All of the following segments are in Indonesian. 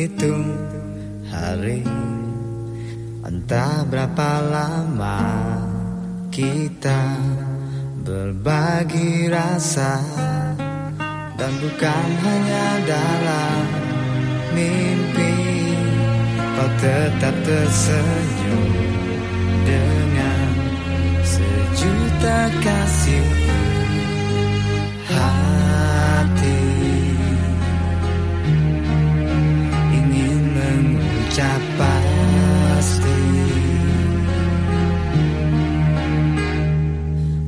Menghitung hari. Entah berapa lama kita berbagi rasa. Dan bukan hanya dalam mimpi Kau tetap tersenyum. dengan escapaste.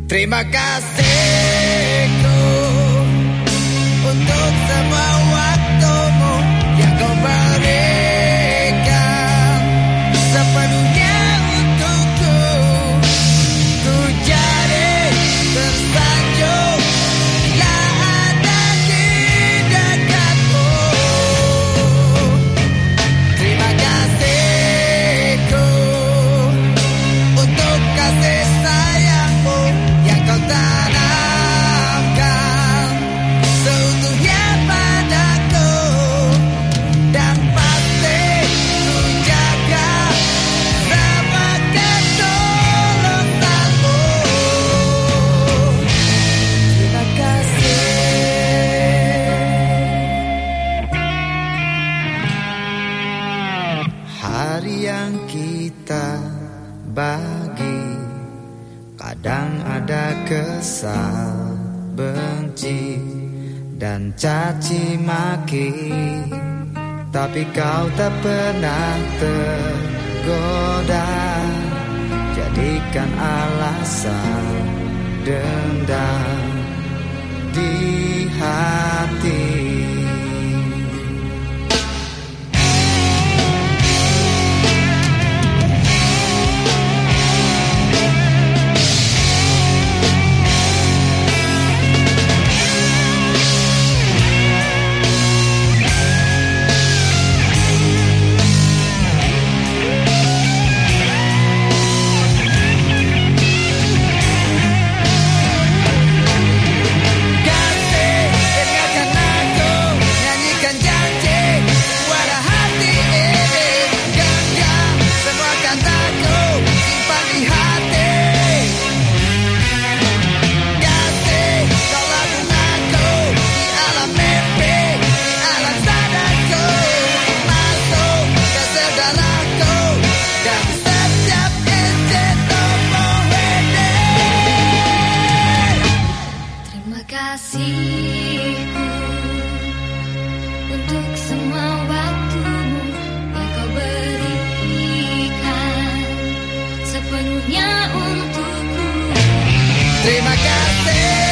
Terima kasih. Bagi Kadang ada kesal, benci, dan caci maki. Tapi kau tak pernah tergoda. Jadikan alasan dendam say.